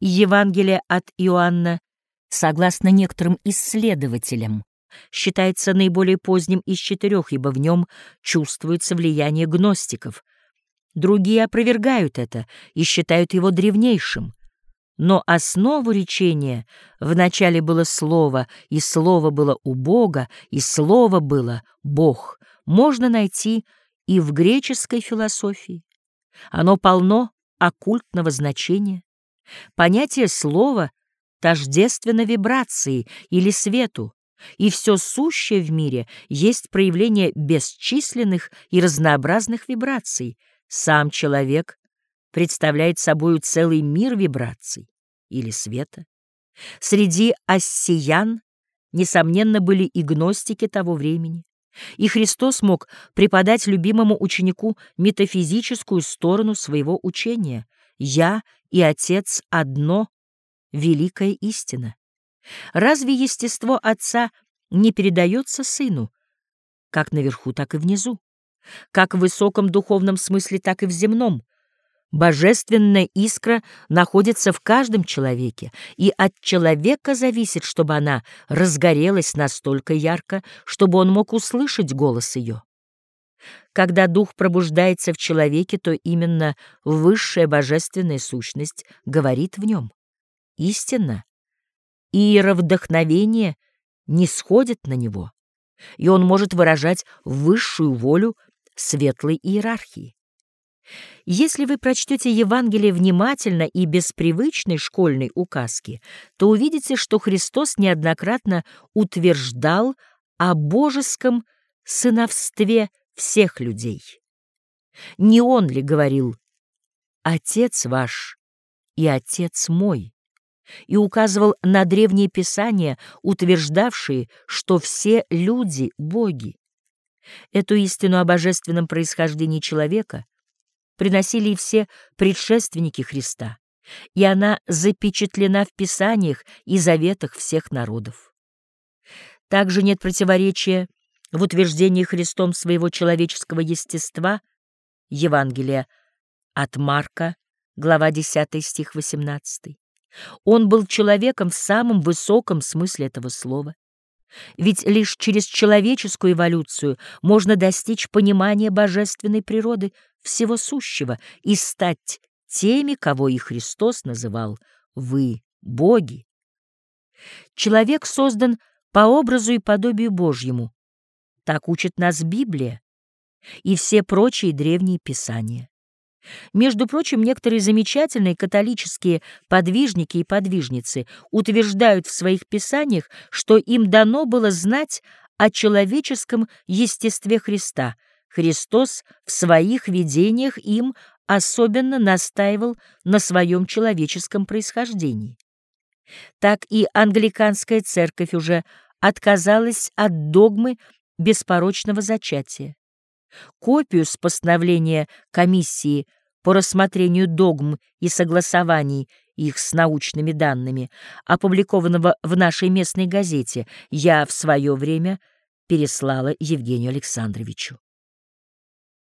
Евангелие от Иоанна, согласно некоторым исследователям, считается наиболее поздним из четырех, ибо в нем чувствуется влияние гностиков. Другие опровергают это и считают его древнейшим. Но основу речения вначале было Слово, и Слово было у Бога, и Слово было Бог, можно найти и в греческой философии. Оно полно оккультного значения. Понятие слова тождественно вибрации или свету, и все сущее в мире есть проявление бесчисленных и разнообразных вибраций. Сам человек представляет собою целый мир вибраций или света. Среди ассиян, несомненно, были и гностики того времени. И Христос мог преподать любимому ученику метафизическую сторону своего учения. «Я и Отец одно» — великая истина. Разве естество Отца не передается Сыну, как наверху, так и внизу, как в высоком духовном смысле, так и в земном? Божественная искра находится в каждом человеке, и от человека зависит, чтобы она разгорелась настолько ярко, чтобы он мог услышать голос ее. Когда дух пробуждается в человеке, то именно высшая божественная сущность говорит в нем. Истинно, иеровдохновение не сходит на него, и он может выражать высшую волю светлой иерархии. Если вы прочтете Евангелие внимательно и без привычной школьной указки, то увидите, что Христос неоднократно утверждал о божеском сыновстве всех людей. Не он ли говорил «Отец ваш и Отец мой» и указывал на древние писания, утверждавшие, что все люди — боги. Эту истину о божественном происхождении человека — приносили и все предшественники Христа, и она запечатлена в Писаниях и заветах всех народов. Также нет противоречия в утверждении Христом своего человеческого естества, Евангелия от Марка, глава 10 стих 18. Он был человеком в самом высоком смысле этого слова. Ведь лишь через человеческую эволюцию можно достичь понимания божественной природы всего сущего и стать теми, кого и Христос называл «вы, боги». Человек создан по образу и подобию Божьему. Так учит нас Библия и все прочие древние писания. Между прочим, некоторые замечательные католические подвижники и подвижницы утверждают в своих писаниях, что им дано было знать о человеческом естестве Христа. Христос в своих видениях им особенно настаивал на своем человеческом происхождении. Так и англиканская церковь уже отказалась от догмы беспорочного зачатия. Копию с постановления комиссии по рассмотрению догм и согласований их с научными данными, опубликованного в нашей местной газете, я в свое время переслала Евгению Александровичу.